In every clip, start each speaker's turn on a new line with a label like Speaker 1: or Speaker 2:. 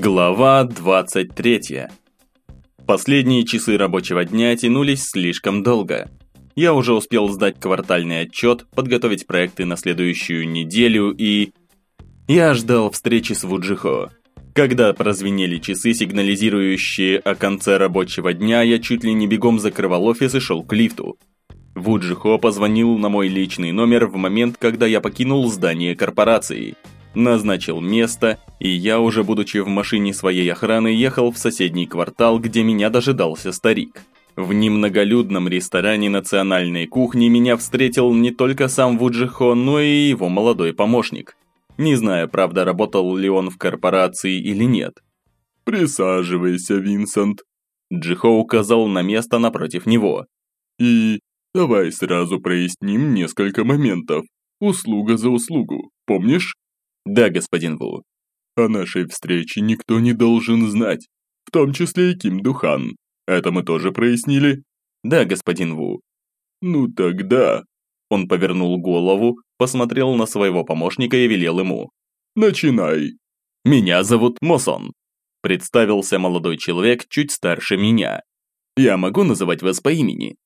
Speaker 1: Глава 23. Последние часы рабочего дня тянулись слишком долго. Я уже успел сдать квартальный отчет, подготовить проекты на следующую неделю и... Я ждал встречи с Вуджихо. Когда прозвенели часы, сигнализирующие о конце рабочего дня, я чуть ли не бегом закрывал офис и шел к лифту. Вуджихо позвонил на мой личный номер в момент, когда я покинул здание корпорации. Назначил место, и я, уже будучи в машине своей охраны, ехал в соседний квартал, где меня дожидался старик. В немноголюдном ресторане национальной кухни меня встретил не только сам Вуджихо, но и его молодой помощник. Не знаю, правда, работал ли он в корпорации или нет.
Speaker 2: «Присаживайся, Винсент»,
Speaker 1: Джихо указал на место напротив него.
Speaker 2: «И давай сразу проясним несколько моментов. Услуга за услугу, помнишь?»
Speaker 1: «Да, господин Ву».
Speaker 2: «О нашей встрече никто не должен знать, в том числе и Ким Духан. Это мы тоже прояснили?»
Speaker 1: «Да, господин Ву».
Speaker 2: «Ну тогда...»
Speaker 1: Он повернул голову, посмотрел на своего помощника и велел ему.
Speaker 2: «Начинай».
Speaker 1: «Меня зовут Мосон», – представился молодой человек чуть старше меня. «Я могу называть вас по имени?»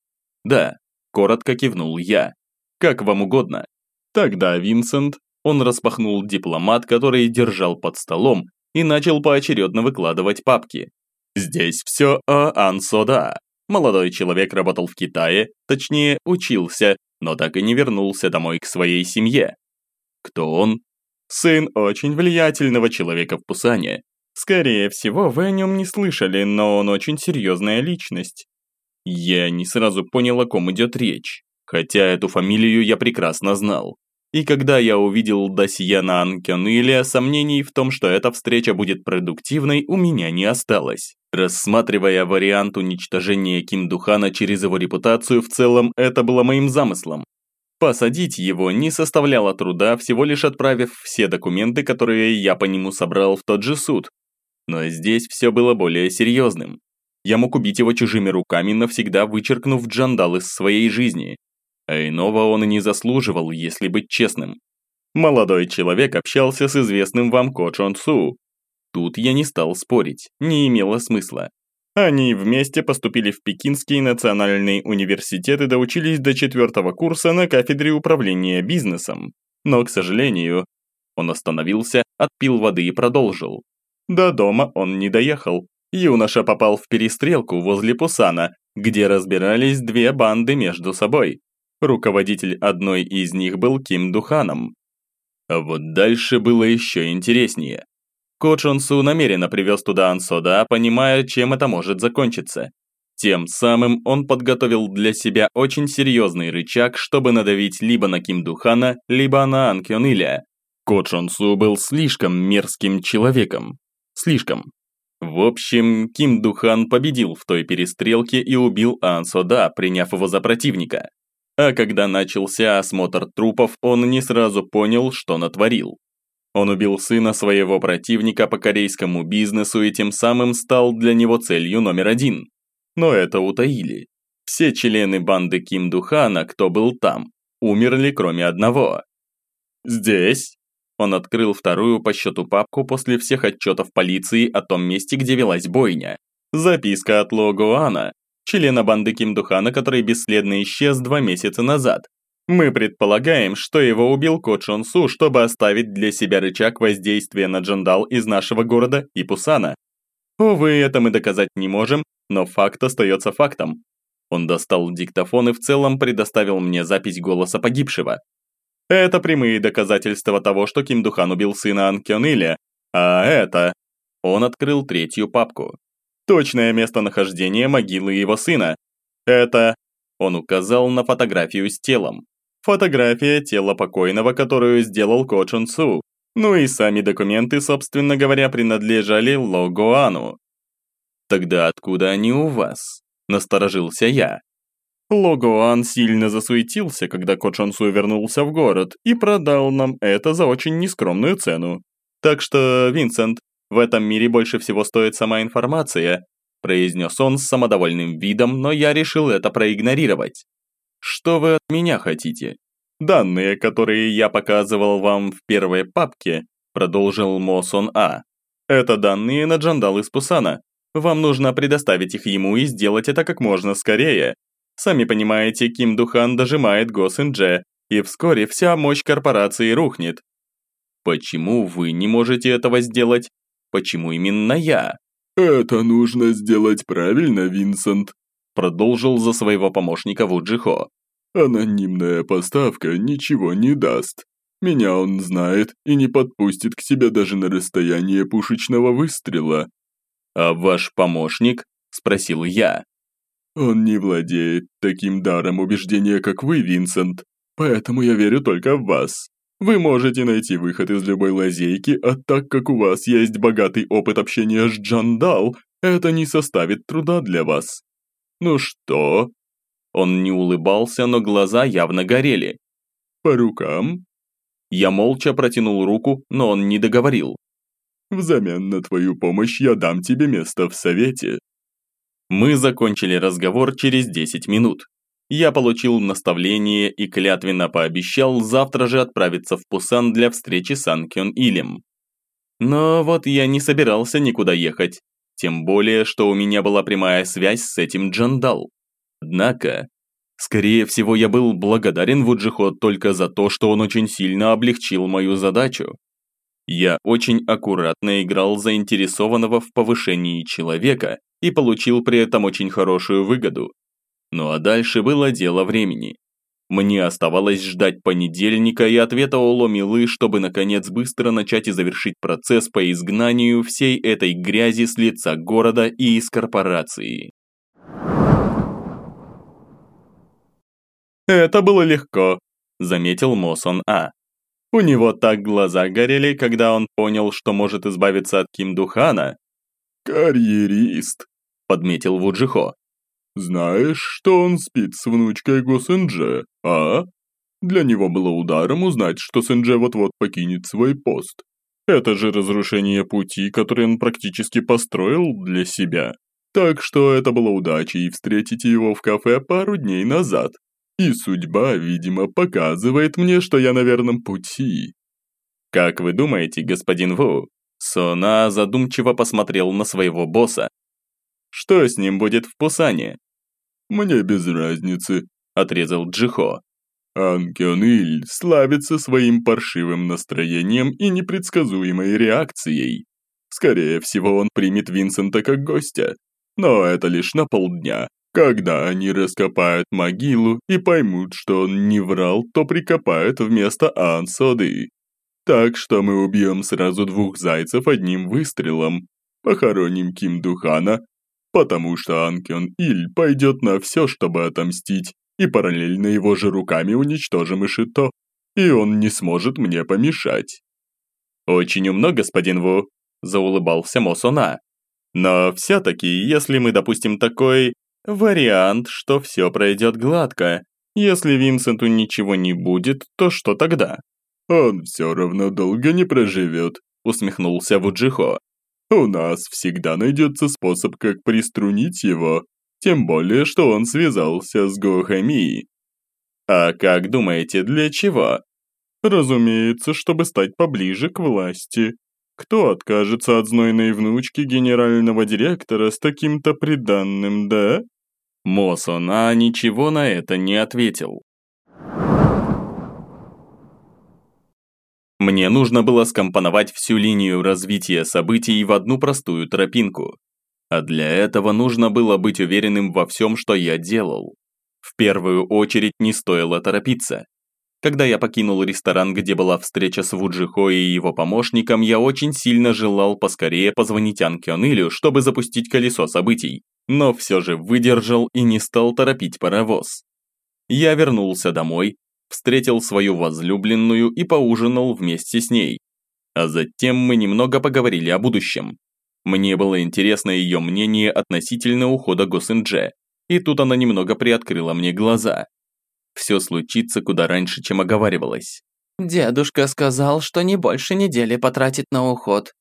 Speaker 1: «Да», – коротко кивнул я. «Как вам угодно». Тогда Винсент, он распахнул дипломат, который держал под столом, и начал поочередно выкладывать папки. Здесь все о Ансода. Молодой человек работал в Китае, точнее, учился, но так и не вернулся домой к своей семье. Кто он? Сын очень влиятельного человека в Пусане. Скорее всего, вы о нем не слышали, но он очень серьезная личность. Я не сразу понял, о ком идет речь, хотя эту фамилию я прекрасно знал. И когда я увидел досье на Анкён сомнений в том, что эта встреча будет продуктивной, у меня не осталось. Рассматривая вариант уничтожения Ким Духана через его репутацию, в целом это было моим замыслом. Посадить его не составляло труда, всего лишь отправив все документы, которые я по нему собрал в тот же суд. Но здесь все было более серьезным. Я мог убить его чужими руками, навсегда вычеркнув Джандал из своей жизни, а иного он и не заслуживал, если быть честным. Молодой человек общался с известным вам Ко Чон Су. Тут я не стал спорить, не имело смысла. Они вместе поступили в Пекинский национальный университет и доучились до четвертого курса на кафедре управления бизнесом. Но, к сожалению, он остановился, отпил воды и продолжил. До дома он не доехал. Юноша попал в перестрелку возле Пусана, где разбирались две банды между собой. Руководитель одной из них был Ким Духаном. А вот дальше было еще интереснее. Ко Чон намеренно привез туда Ансода, понимая, чем это может закончиться. Тем самым он подготовил для себя очень серьезный рычаг, чтобы надавить либо на Ким Духана, либо на Ан Кён Иля. Ко Чон был слишком мерзким человеком. Слишком. В общем, Ким Духан победил в той перестрелке и убил Ан Сода, приняв его за противника. А когда начался осмотр трупов, он не сразу понял, что натворил. Он убил сына своего противника по корейскому бизнесу и тем самым стал для него целью номер один. Но это утаили. Все члены банды Ким Духана, кто был там, умерли кроме одного. Здесь он открыл вторую по счету папку после всех отчетов полиции о том месте, где велась бойня. Записка от Ло Гуана, члена банды Ким Духана, который бесследно исчез два месяца назад. Мы предполагаем, что его убил Ко Чон Су, чтобы оставить для себя рычаг воздействия на Джандал из нашего города и Пусана. Увы, это мы доказать не можем, но факт остается фактом. Он достал диктофон и в целом предоставил мне запись голоса погибшего. Это прямые доказательства того, что Ким Духан убил сына Ан Кён Иля, а это... Он открыл третью папку. Точное местонахождение могилы его сына. Это... Он указал на фотографию с телом. Фотография тела покойного, которую сделал Ко Чун Су. Ну и сами документы, собственно говоря, принадлежали Ло Гуану. «Тогда откуда они у вас?» – насторожился я. Ло Гуан сильно засуетился, когда Ко вернулся в город и продал нам это за очень нескромную цену. Так что, Винсент, в этом мире больше всего стоит сама информация, произнес он с самодовольным видом, но я решил это проигнорировать. Что вы от меня хотите? Данные, которые я показывал вам в первой папке, продолжил Мосон А. Это данные на Джандал из Пусана. Вам нужно предоставить их ему и сделать это как можно скорее. Сами понимаете, Ким Духан дожимает Госиндже, и вскоре вся мощь корпорации рухнет. Почему вы не можете этого сделать? Почему именно я?
Speaker 2: «Это нужно сделать правильно, Винсент»,
Speaker 1: продолжил за своего помощника Вуджихо.
Speaker 2: «Анонимная поставка ничего не даст. Меня он знает и не подпустит к себе даже на расстояние пушечного выстрела».
Speaker 1: «А ваш помощник?» – спросил я.
Speaker 2: «Он не владеет таким даром убеждения, как вы, Винсент, поэтому я верю только в вас. Вы можете найти выход из любой лазейки, а так как у вас есть богатый опыт общения с Джандал, это не составит труда для вас. Ну что?
Speaker 1: Он не улыбался, но глаза явно горели.
Speaker 2: По рукам?
Speaker 1: Я молча протянул руку, но он не договорил.
Speaker 2: Взамен на твою помощь я дам тебе место в совете.
Speaker 1: Мы закончили разговор через 10 минут я получил наставление и клятвенно пообещал завтра же отправиться в Пусан для встречи с Анкён Илем. Но вот я не собирался никуда ехать, тем более, что у меня была прямая связь с этим Джандал. Однако, скорее всего, я был благодарен Вуджихо только за то, что он очень сильно облегчил мою задачу. Я очень аккуратно играл заинтересованного в повышении человека и получил при этом очень хорошую выгоду. Ну а дальше было дело времени. Мне оставалось ждать понедельника и ответа Оло Милы, чтобы наконец быстро начать и завершить процесс по изгнанию всей этой грязи с лица города и из корпорации. «Это было легко», – заметил Мосон А. У него так глаза горели, когда он понял, что может избавиться от Ким Духана.
Speaker 2: «Карьерист», – подметил Вуджихо. Знаешь, что он спит с внучкой Го а? Для него было ударом узнать, что Сэнже вот-вот покинет свой пост. Это же разрушение пути, который он практически построил для себя. Так что это было удачей встретить его в кафе пару дней назад. И судьба, видимо, показывает мне, что я на верном пути.
Speaker 1: Как вы думаете, господин Ву? Сона задумчиво посмотрел на своего босса. Что с ним будет в Пусане?
Speaker 2: «Мне без разницы», – отрезал Джихо.
Speaker 1: Анкён Иль славится своим паршивым настроением и непредсказуемой реакцией. Скорее всего, он примет Винсента как гостя. Но это лишь на полдня. Когда они раскопают могилу и поймут, что он не врал, то прикопают вместо Ансоды. Так что мы убьем сразу двух зайцев одним выстрелом. Похороним Ким Духана потому что Анкён Иль пойдет на все, чтобы отомстить, и параллельно его же руками уничтожим Ишито, и он не сможет мне помешать». «Очень умно, господин Ву», – заулыбался Мосона. «Но все-таки, если мы допустим такой вариант, что все пройдет гладко, если Винсенту ничего не будет, то что тогда?»
Speaker 2: «Он все равно долго не проживет», – усмехнулся Вуджихо. У нас всегда найдется способ, как приструнить его, тем более, что он связался с Гохами.
Speaker 1: А как думаете, для чего?
Speaker 2: Разумеется, чтобы стать поближе к власти. Кто откажется от знойной внучки генерального директора с таким-то приданным, да?
Speaker 1: Мосона ничего на это не ответил. Мне нужно было скомпоновать всю линию развития событий в одну простую тропинку. А для этого нужно было быть уверенным во всем, что я делал. В первую очередь не стоило торопиться. Когда я покинул ресторан, где была встреча с Вуджихо и его помощником, я очень сильно желал поскорее позвонить Анкён Илю, чтобы запустить колесо событий, но все же выдержал и не стал торопить паровоз. Я вернулся домой, встретил свою возлюбленную и поужинал вместе с ней. А затем мы немного поговорили о будущем. Мне было интересно ее мнение относительно ухода Госиндже, и тут она немного приоткрыла мне глаза. Все случится куда раньше, чем оговаривалось.
Speaker 3: «Дедушка сказал, что не больше недели потратит на уход».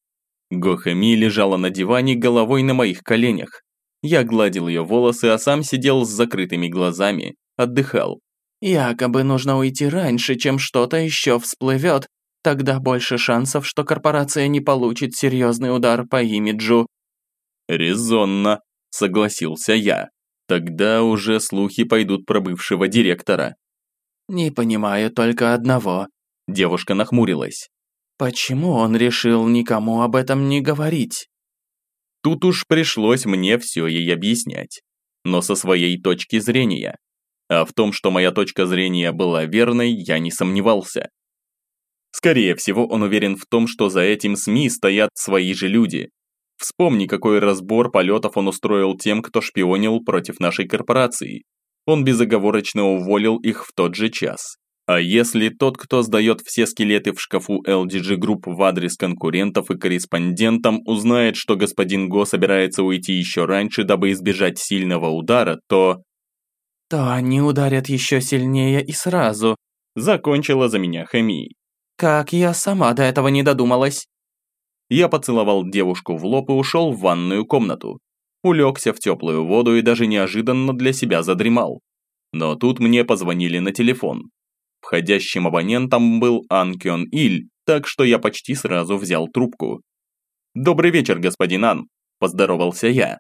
Speaker 1: Гохами лежала на диване головой на моих коленях. Я гладил ее волосы, а сам сидел с закрытыми глазами, отдыхал.
Speaker 3: Якобы нужно уйти раньше, чем что-то еще всплывет, Тогда больше шансов, что корпорация не получит серьезный удар по имиджу.
Speaker 1: Резонно, согласился я. Тогда уже слухи пойдут про бывшего директора.
Speaker 3: Не понимаю только одного.
Speaker 1: Девушка нахмурилась.
Speaker 3: Почему он решил никому об этом не говорить?
Speaker 1: Тут уж пришлось мне все ей объяснять. Но со своей точки зрения. А в том, что моя точка зрения была верной, я не сомневался. Скорее всего, он уверен в том, что за этим СМИ стоят свои же люди. Вспомни, какой разбор полетов он устроил тем, кто шпионил против нашей корпорации. Он безоговорочно уволил их в тот же час. А если тот, кто сдает все скелеты в шкафу LDG Group в адрес конкурентов и корреспондентам, узнает, что господин Го собирается уйти еще раньше, дабы избежать сильного удара, то...
Speaker 3: То они ударят еще сильнее и сразу.
Speaker 1: Закончила за меня Хами.
Speaker 3: Как я сама до этого не додумалась.
Speaker 1: Я поцеловал девушку в лоб и ушел в ванную комнату. Улегся в теплую воду и даже неожиданно для себя задремал. Но тут мне позвонили на телефон. Входящим абонентом был Анкион Иль, так что я почти сразу взял трубку. «Добрый вечер, господин Ан», – поздоровался я.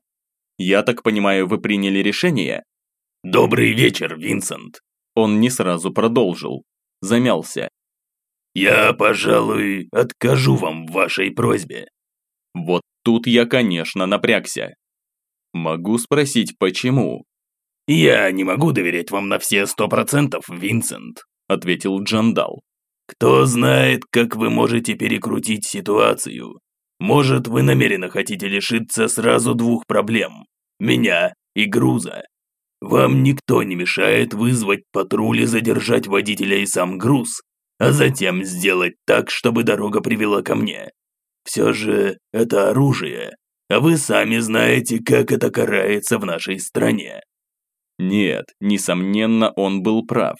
Speaker 1: «Я так понимаю, вы приняли решение?»
Speaker 4: «Добрый вечер, Винсент», –
Speaker 1: он не сразу продолжил. Замялся.
Speaker 4: «Я, пожалуй, откажу вам в вашей просьбе».
Speaker 1: Вот тут я, конечно, напрягся. Могу спросить, почему?
Speaker 4: «Я не могу доверять вам на все сто процентов, Винсент», ответил Джандал. «Кто знает, как вы можете перекрутить ситуацию. Может, вы намеренно хотите лишиться сразу двух проблем – меня и груза. Вам никто не мешает вызвать патруль и задержать водителя и сам груз, а затем сделать так, чтобы дорога привела ко мне. Все же это оружие, а вы сами знаете, как это карается в нашей стране».
Speaker 1: Нет, несомненно, он был прав.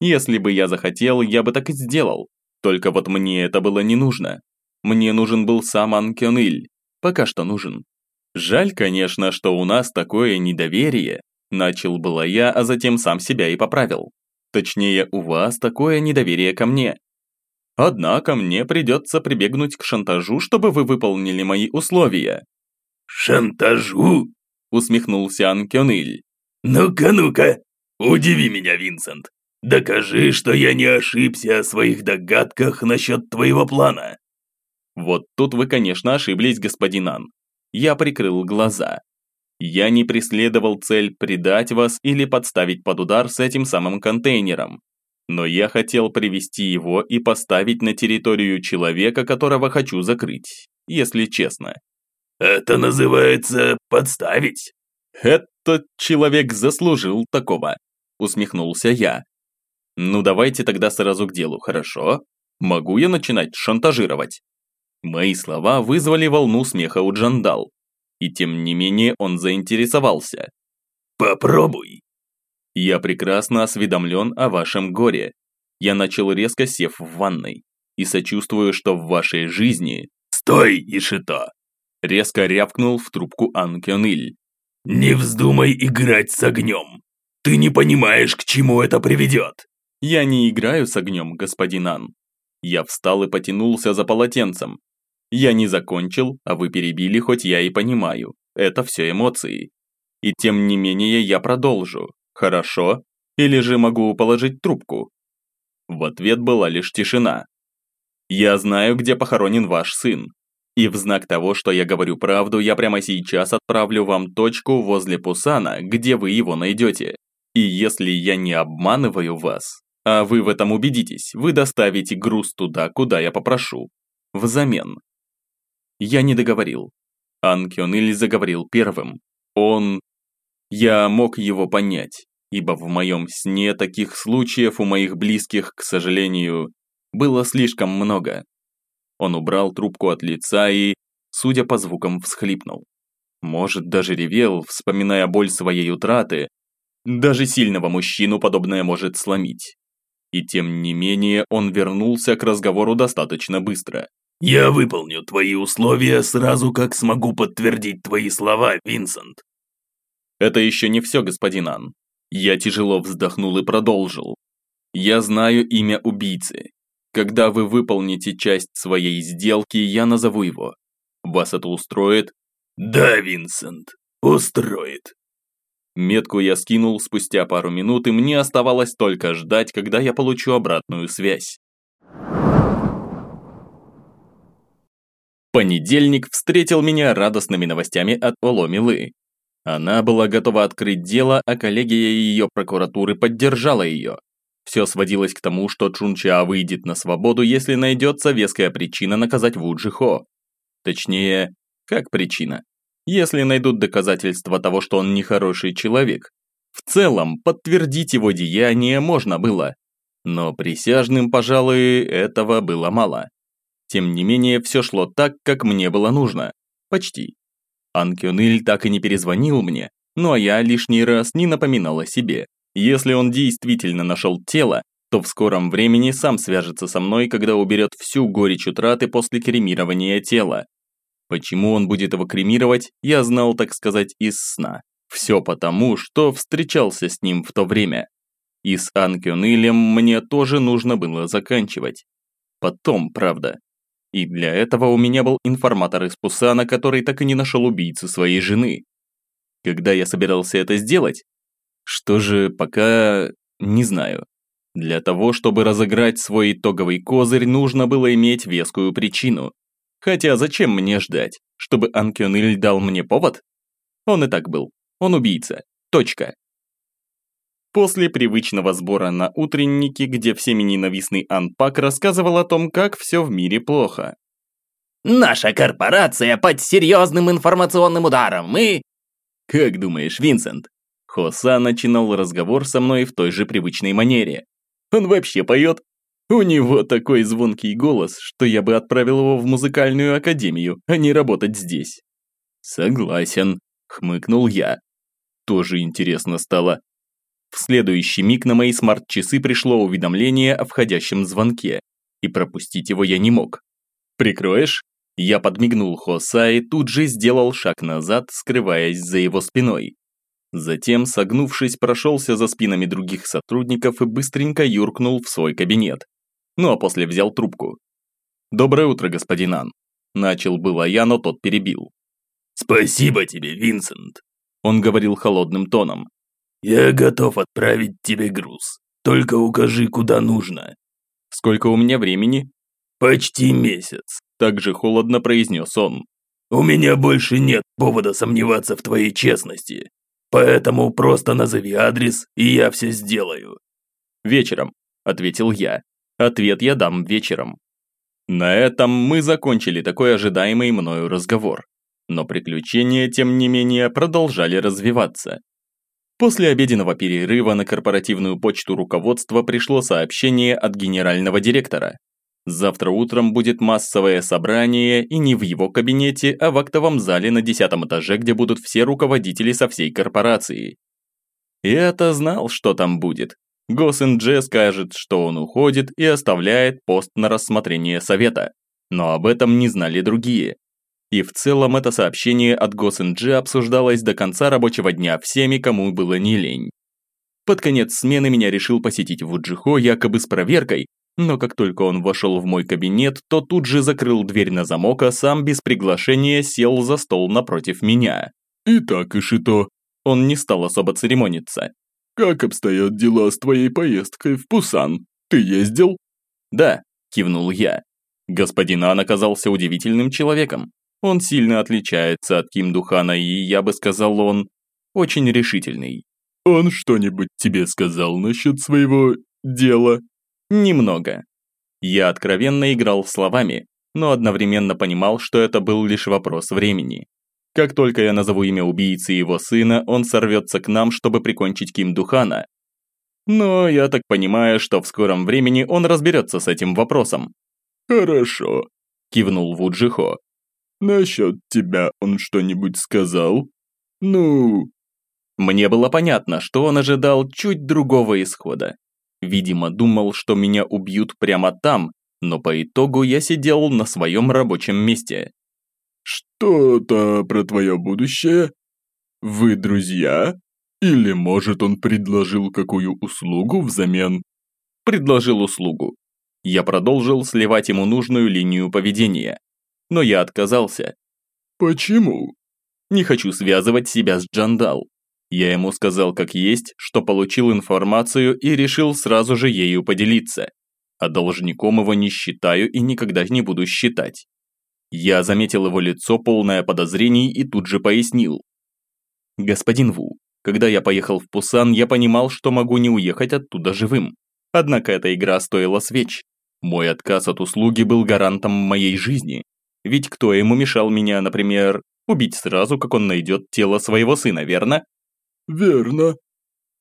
Speaker 1: Если бы я захотел, я бы так и сделал. Только вот мне это было не нужно. Мне нужен был сам Анкёниль. Пока что нужен. Жаль, конечно, что у нас такое недоверие. Начал было я, а затем сам себя и поправил. Точнее, у вас такое недоверие ко мне. Однако мне придется прибегнуть к шантажу, чтобы вы выполнили мои условия».
Speaker 4: «Шантажу?»
Speaker 1: – усмехнулся Анкёниль.
Speaker 4: «Ну-ка, ну-ка, удиви меня, Винсент. Докажи, что я не ошибся о своих догадках насчет твоего плана».
Speaker 1: Вот тут вы, конечно, ошиблись, господин Ан. Я прикрыл глаза. Я не преследовал цель предать вас или подставить под удар с этим самым контейнером. Но я хотел привести его и поставить на территорию человека, которого хочу закрыть, если честно.
Speaker 4: Это называется подставить.
Speaker 1: Этот человек заслужил такого, усмехнулся я. Ну давайте тогда сразу к делу, хорошо? Могу я начинать шантажировать? Мои слова вызвали волну смеха у Джандал. И тем не менее он заинтересовался.
Speaker 4: «Попробуй!»
Speaker 1: «Я прекрасно осведомлен о вашем горе. Я начал резко сев в ванной. И сочувствую, что в вашей жизни...»
Speaker 4: «Стой, Ишито!»
Speaker 1: Резко рявкнул в трубку Анкёниль.
Speaker 4: «Не вздумай играть с огнем! Ты не понимаешь, к чему это приведет!»
Speaker 1: «Я не играю с огнем, господин Ан». Я встал и потянулся за полотенцем, я не закончил, а вы перебили, хоть я и понимаю. Это все эмоции. И тем не менее я продолжу. Хорошо? Или же могу положить трубку? В ответ была лишь тишина. Я знаю, где похоронен ваш сын. И в знак того, что я говорю правду, я прямо сейчас отправлю вам точку возле Пусана, где вы его найдете. И если я не обманываю вас, а вы в этом убедитесь, вы доставите груз туда, куда я попрошу. Взамен. Я не договорил. Анкион или заговорил первым. Он... Я мог его понять, ибо в моем сне таких случаев у моих близких, к сожалению, было слишком много. Он убрал трубку от лица и, судя по звукам, всхлипнул. Может, даже ревел, вспоминая боль своей утраты. Даже сильного мужчину подобное может сломить. И тем не менее он вернулся к разговору достаточно быстро.
Speaker 4: «Я выполню твои условия сразу, как смогу подтвердить твои слова, Винсент».
Speaker 1: «Это еще не все, господин Ан». Я тяжело вздохнул и продолжил. «Я знаю имя убийцы. Когда вы выполните часть своей сделки, я назову его. Вас это устроит?
Speaker 4: Да, Винсент, устроит.
Speaker 1: Метку я скинул спустя пару минут, и мне оставалось только ждать, когда я получу обратную связь. Понедельник встретил меня радостными новостями от Оломилы. Она была готова открыть дело, а коллегия ее прокуратуры поддержала ее. Все сводилось к тому, что Чунча выйдет на свободу, если найдется веская причина наказать Вуджихо. Точнее, как причина? Если найдут доказательства того, что он нехороший человек. В целом, подтвердить его деяние можно было. Но присяжным, пожалуй, этого было мало. Тем не менее, все шло так, как мне было нужно. Почти. Анкюниль так и не перезвонил мне, ну а я лишний раз не напоминал о себе. Если он действительно нашел тело, то в скором времени сам свяжется со мной, когда уберет всю горечь утраты после кремирования тела. Почему он будет его кремировать, я знал, так сказать, из сна. Все потому, что встречался с ним в то время. И с Анкюнилем мне тоже нужно было заканчивать. Потом, правда. И для этого у меня был информатор из Пусана, который так и не нашел убийцу своей жены. Когда я собирался это сделать? Что же, пока не знаю. Для того, чтобы разыграть свой итоговый козырь, нужно было иметь вескую причину. Хотя зачем мне ждать? Чтобы Анкёниль дал мне повод? Он и так был. Он убийца. Точка. После привычного сбора на утреннике, где всеми ненавистный Анпак рассказывал о том, как все в мире плохо.
Speaker 3: «Наша корпорация под серьезным информационным ударом, мы...»
Speaker 1: «Как думаешь, Винсент?» Хоса начинал разговор со мной в той же привычной манере. «Он вообще поет?» У него такой звонкий голос, что я бы отправил его в музыкальную академию, а не работать здесь. Согласен, хмыкнул я. Тоже интересно стало. В следующий миг на мои смарт-часы пришло уведомление о входящем звонке, и пропустить его я не мог. «Прикроешь?» Я подмигнул Хоса и тут же сделал шаг назад, скрываясь за его спиной. Затем, согнувшись, прошелся за спинами других сотрудников и быстренько юркнул в свой кабинет. Ну а после взял трубку. «Доброе утро, господин Ан». Начал было я, но тот перебил.
Speaker 4: «Спасибо тебе, Винсент», – он говорил холодным тоном. «Я готов отправить тебе груз. Только укажи, куда нужно».
Speaker 1: «Сколько у меня времени?»
Speaker 4: «Почти месяц», – также холодно произнес он. «У меня больше нет повода сомневаться в твоей честности. Поэтому просто назови адрес, и я все сделаю».
Speaker 1: «Вечером», – ответил я. «Ответ я дам вечером». На этом мы закончили такой ожидаемый мною разговор. Но приключения, тем не менее, продолжали развиваться. После обеденного перерыва на корпоративную почту руководства пришло сообщение от генерального директора. Завтра утром будет массовое собрание и не в его кабинете, а в актовом зале на десятом этаже, где будут все руководители со всей корпорации. Я-то знал, что там будет. Госиндже скажет, что он уходит и оставляет пост на рассмотрение совета. Но об этом не знали другие. И в целом это сообщение от Госинджи обсуждалось до конца рабочего дня всеми, кому было не лень. Под конец смены меня решил посетить Вуджихо якобы с проверкой, но как только он вошел в мой кабинет, то тут же закрыл дверь на замок, а сам без приглашения сел за стол напротив меня.
Speaker 2: «Итак, Ишито...»
Speaker 1: Он не стал особо церемониться.
Speaker 2: «Как обстоят дела с твоей поездкой в Пусан? Ты ездил?»
Speaker 1: «Да», – кивнул я. Господин Ан оказался удивительным человеком. Он сильно отличается от Ким Духана, и, я бы сказал, он очень решительный.
Speaker 2: «Он что-нибудь тебе сказал насчет своего дела?»
Speaker 1: «Немного». Я откровенно играл словами, но одновременно понимал, что это был лишь вопрос времени. Как только я назову имя убийцы и его сына, он сорвется к нам, чтобы прикончить Ким Духана. Но я так понимаю, что в скором времени он разберется с этим вопросом.
Speaker 2: «Хорошо», – кивнул Вуджихо. Насчет тебя он что-нибудь сказал? Ну...»
Speaker 1: Мне было понятно, что он ожидал чуть другого исхода. Видимо, думал, что меня убьют прямо там, но по итогу я сидел на своем рабочем месте.
Speaker 2: «Что-то про твое будущее? Вы друзья? Или, может, он предложил какую услугу взамен?»
Speaker 1: «Предложил услугу». Я продолжил сливать ему нужную линию поведения. Но я отказался.
Speaker 2: Почему?
Speaker 1: Не хочу связывать себя с Джандал. Я ему сказал как есть, что получил информацию и решил сразу же ею поделиться. А должником его не считаю и никогда не буду считать. Я заметил его лицо, полное подозрений, и тут же пояснил. «Господин Ву, когда я поехал в Пусан, я понимал, что могу не уехать оттуда живым. Однако эта игра стоила свеч. Мой отказ от услуги был гарантом моей жизни. Ведь кто ему мешал меня, например, убить сразу, как он найдет тело своего сына, верно?
Speaker 2: Верно.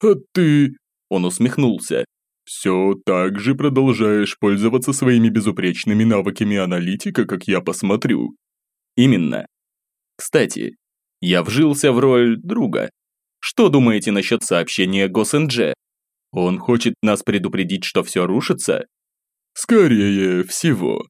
Speaker 2: А ты...
Speaker 1: Он усмехнулся.
Speaker 2: Все так же продолжаешь пользоваться своими безупречными навыками аналитика, как я посмотрю.
Speaker 1: Именно. Кстати, я вжился в роль друга. Что думаете насчет сообщения Госэндже? Он хочет нас предупредить, что все рушится?
Speaker 2: Скорее всего.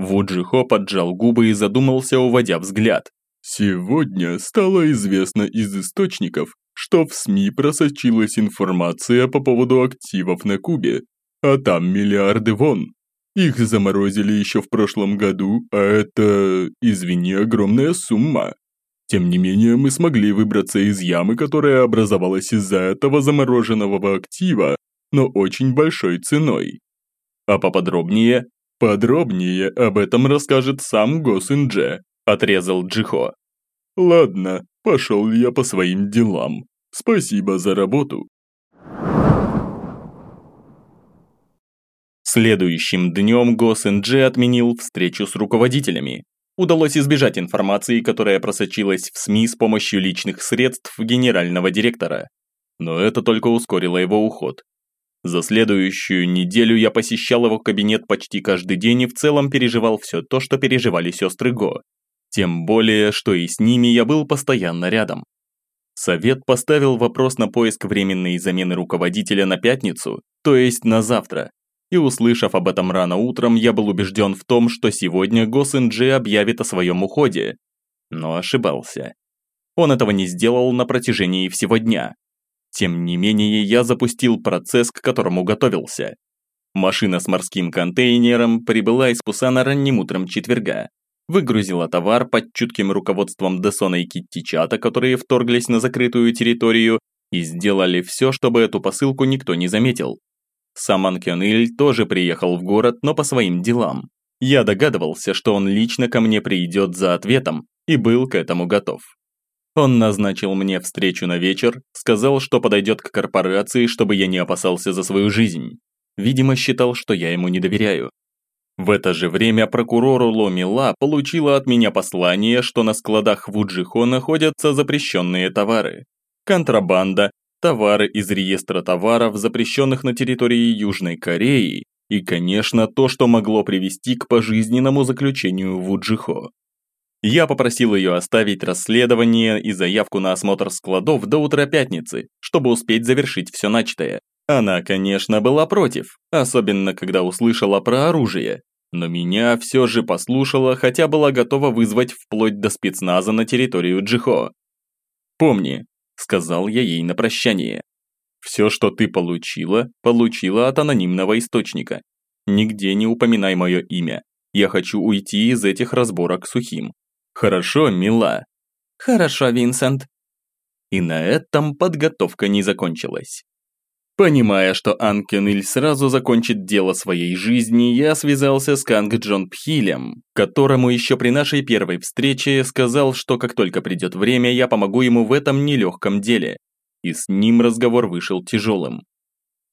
Speaker 1: Вуджихо поджал губы и задумался, уводя взгляд.
Speaker 2: Сегодня стало известно из источников, что в СМИ просочилась информация по поводу активов на Кубе, а там миллиарды вон. Их заморозили еще в прошлом году, а это, извини, огромная сумма. Тем не менее, мы смогли выбраться из ямы, которая образовалась из-за этого замороженного актива, но очень большой ценой.
Speaker 1: А поподробнее?
Speaker 2: Подробнее об этом расскажет сам Госиндже, отрезал Джихо. Ладно, пошел я по своим делам. Спасибо за работу.
Speaker 1: Следующим днем Госиндже отменил встречу с руководителями, удалось избежать информации, которая просочилась в СМИ с помощью личных средств генерального директора. Но это только ускорило его уход. За следующую неделю я посещал его кабинет почти каждый день и в целом переживал все то, что переживали сестры Го. Тем более, что и с ними я был постоянно рядом. Совет поставил вопрос на поиск временной замены руководителя на пятницу, то есть на завтра, и услышав об этом рано утром, я был убежден в том, что сегодня Госинджи объявит о своем уходе. Но ошибался. Он этого не сделал на протяжении всего дня. Тем не менее, я запустил процесс, к которому готовился. Машина с морским контейнером прибыла из Пусана ранним утром четверга. Выгрузила товар под чутким руководством Десона и Киттичата, которые вторглись на закрытую территорию, и сделали все, чтобы эту посылку никто не заметил. Сам Анкёниль тоже приехал в город, но по своим делам. Я догадывался, что он лично ко мне придет за ответом, и был к этому готов. Он назначил мне встречу на вечер, сказал, что подойдет к корпорации, чтобы я не опасался за свою жизнь. Видимо, считал, что я ему не доверяю. В это же время прокурору Ломила получила от меня послание, что на складах в Уджихо находятся запрещенные товары. Контрабанда, товары из реестра товаров, запрещенных на территории Южной Кореи, и, конечно, то, что могло привести к пожизненному заключению в Уджихо. Я попросил ее оставить расследование и заявку на осмотр складов до утра пятницы, чтобы успеть завершить все начатое. Она, конечно, была против, особенно когда услышала про оружие, но меня все же послушала, хотя была готова вызвать вплоть до спецназа на территорию Джихо. Помни, сказал я ей на прощание. Все, что ты получила, получила от анонимного источника. Нигде не упоминай мое имя. Я хочу уйти из этих разборок сухим. Хорошо, мила?
Speaker 3: Хорошо, Винсент.
Speaker 1: И на этом подготовка не закончилась. Понимая, что Ан сразу закончит дело своей жизни, я связался с Канг Джон Пхилем, которому еще при нашей первой встрече сказал, что как только придет время, я помогу ему в этом нелегком деле. И с ним разговор вышел тяжелым.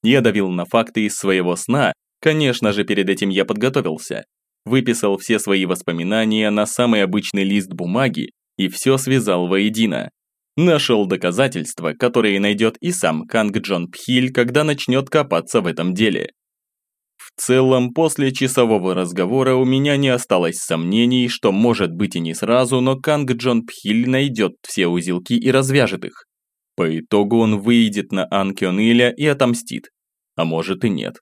Speaker 1: Я давил на факты из своего сна, конечно же, перед этим я подготовился. Выписал все свои воспоминания на самый обычный лист бумаги и все связал воедино. Нашел доказательства, которые найдет и сам Канг Джон Пхиль, когда начнет копаться в этом деле. В целом, после часового разговора у меня не осталось сомнений, что может быть и не сразу, но Канг Джон Пхиль найдет все узелки и развяжет их. По итогу он выйдет на Анкион Иля и отомстит. А может и нет.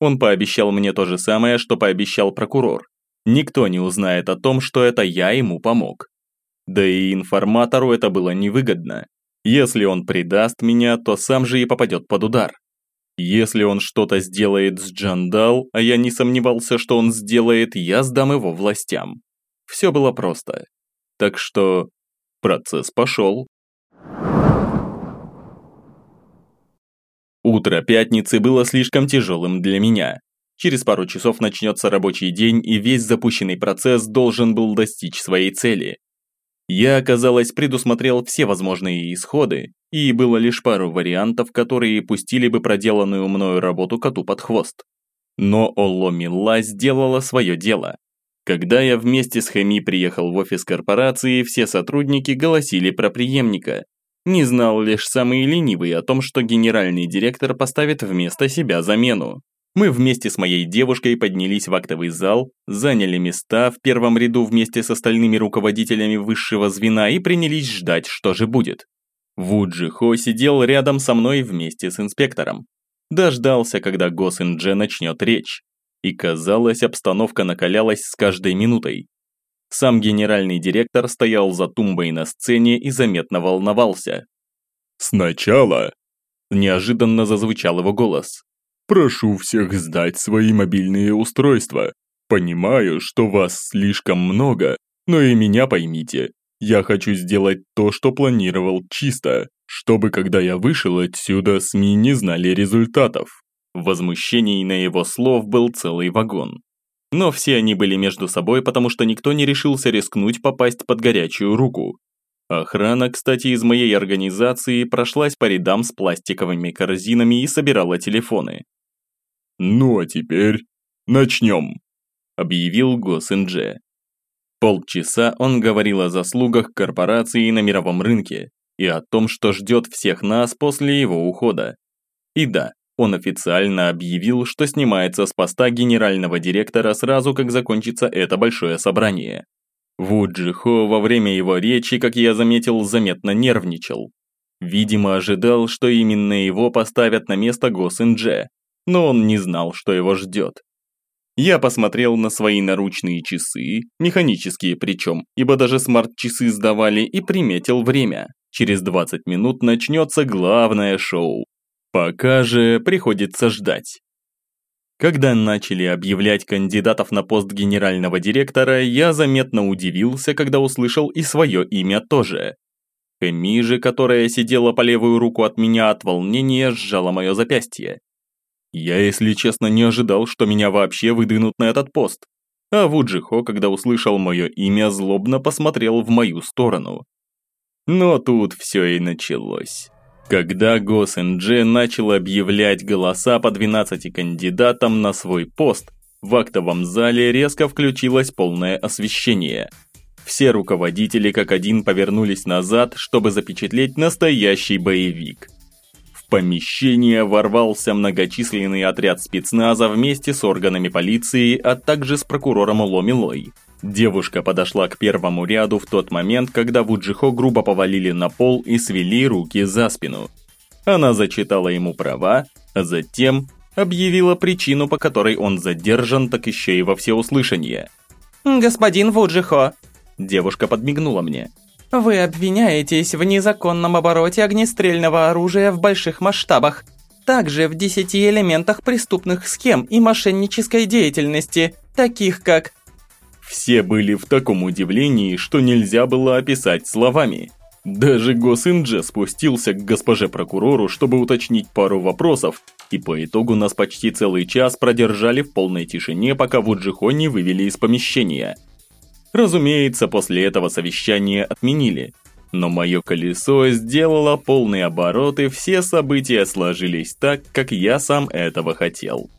Speaker 1: Он пообещал мне то же самое, что пообещал прокурор. Никто не узнает о том, что это я ему помог. Да и информатору это было невыгодно. Если он предаст меня, то сам же и попадет под удар. Если он что-то сделает с Джандал, а я не сомневался, что он сделает, я сдам его властям. Все было просто. Так что процесс пошел. Утро пятницы было слишком тяжелым для меня. Через пару часов начнется рабочий день, и весь запущенный процесс должен был достичь своей цели. Я, казалось, предусмотрел все возможные исходы, и было лишь пару вариантов, которые пустили бы проделанную мною работу коту под хвост. Но Олло Милла сделала свое дело. Когда я вместе с Хэми приехал в офис корпорации, все сотрудники голосили про преемника. Не знал лишь самый ленивый о том, что генеральный директор поставит вместо себя замену. Мы вместе с моей девушкой поднялись в актовый зал, заняли места в первом ряду вместе с остальными руководителями высшего звена и принялись ждать, что же будет. Вуджи Хо сидел рядом со мной вместе с инспектором. Дождался, когда Гос Индже начнет речь. И казалось, обстановка накалялась с каждой минутой. Сам генеральный директор стоял за тумбой на сцене и заметно волновался.
Speaker 2: «Сначала...»
Speaker 1: Неожиданно зазвучал его голос.
Speaker 2: Прошу всех сдать свои мобильные устройства. Понимаю, что вас слишком много, но и меня поймите. Я хочу сделать то, что планировал чисто, чтобы когда я вышел отсюда, СМИ не знали результатов.
Speaker 1: Возмущений на его слов был целый вагон. Но все они были между собой, потому что никто не решился рискнуть попасть под горячую руку. Охрана, кстати, из моей организации прошлась по рядам с пластиковыми корзинами и собирала телефоны.
Speaker 2: «Ну а теперь начнем», – объявил Госиндже.
Speaker 1: Полчаса он говорил о заслугах корпорации на мировом рынке и о том, что ждет всех нас после его ухода. И да, он официально объявил, что снимается с поста генерального директора сразу, как закончится это большое собрание. Ву Джихо во время его речи, как я заметил, заметно нервничал. Видимо, ожидал, что именно его поставят на место Го Синдже, но он не знал, что его ждет. Я посмотрел на свои наручные часы, механические причем, ибо даже смарт-часы сдавали, и приметил время. Через 20 минут начнется главное шоу. Пока же приходится ждать. Когда начали объявлять кандидатов на пост генерального директора, я заметно удивился, когда услышал и свое имя тоже. Эми же, которая сидела по левую руку от меня от волнения, сжала мое запястье. Я, если честно, не ожидал, что меня вообще выдвинут на этот пост. А Вуджихо, когда услышал мое имя, злобно посмотрел в мою сторону. Но тут все и началось. Когда Го Сэнджи начал объявлять голоса по 12 кандидатам на свой пост, в актовом зале резко включилось полное освещение. Все руководители как один повернулись назад, чтобы запечатлеть настоящий боевик – помещение ворвался многочисленный отряд спецназа вместе с органами полиции, а также с прокурором Ломилой. Девушка подошла к первому ряду в тот момент, когда Вуджихо грубо повалили на пол и свели руки за спину. Она зачитала ему права, а затем объявила причину, по которой он задержан, так еще и во всеуслышание.
Speaker 3: «Господин Вуджихо!»
Speaker 1: Девушка подмигнула мне.
Speaker 3: Вы обвиняетесь в незаконном обороте огнестрельного оружия в больших масштабах, также в десяти элементах преступных схем и мошеннической деятельности, таких как...
Speaker 1: Все были в таком удивлении, что нельзя было описать словами. Даже Госиндже спустился к госпоже прокурору, чтобы уточнить пару вопросов, и по итогу нас почти целый час продержали в полной тишине, пока Вуджихо не вывели из помещения – Разумеется, после этого совещания отменили. Но мое колесо сделало полный оборот, и все события сложились так, как я сам этого хотел.